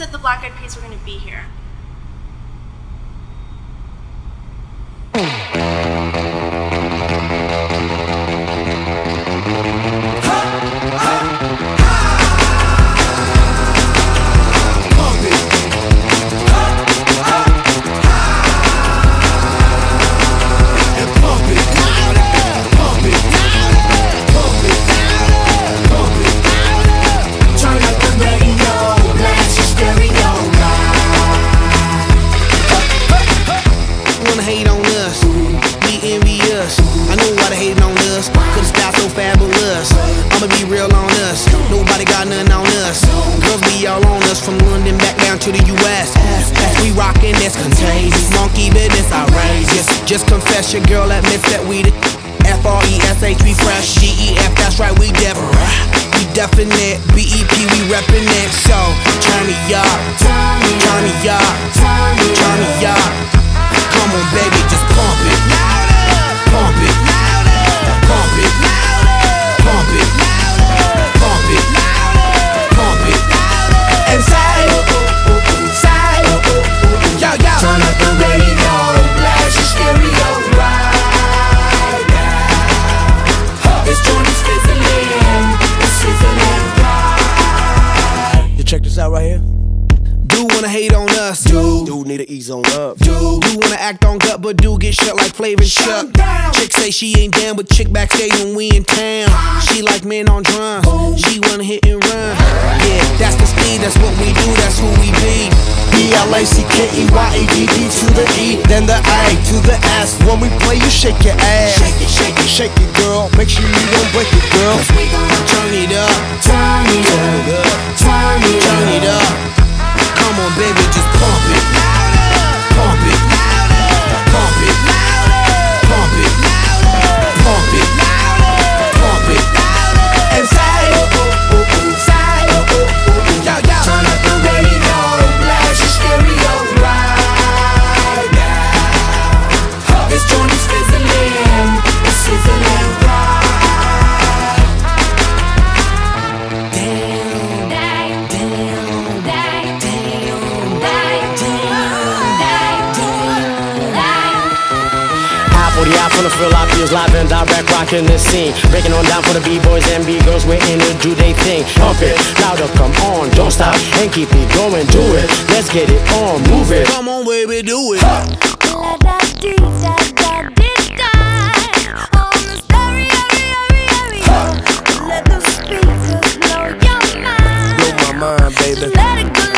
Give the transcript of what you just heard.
said the Black Eyed Peas were going to be here. Be all on us from London back down to the US. We rockin' this contagious, monkey business outrageous. Just confess your girl admits that we the F R E S H, we fresh. G E F, that's right, we different. We definite, B E P, we reppin' it. So turn me up, turn me up, turn me up. Out right here. Do wanna hate on us, dude. Dude need to ease on up. Dude, do wanna act on gut, but do get shut like Flavor Chuck. Chick say she ain't down, but chick backstage when we in town. She like men on drums. She wanna hit and run. Yeah, that's the speed, that's what we do, that's who we be. B L A C K E Y A D D to the E, then the A to the S. When we play, you shake your ass. Shake it, shake it, shake it, girl. Make sure you don't break it, girl. Turn it up, baby, just pump I'm full of frill IPs live and direct rocking the scene. Breaking on down for the B-boys and B-girls, we're in to do they thing. Pump it, louder, come on, don't stop and keep it going, do it. Let's get it on, move it. Come on, baby, do it. Let the speakers blow your mind, baby. Let it go.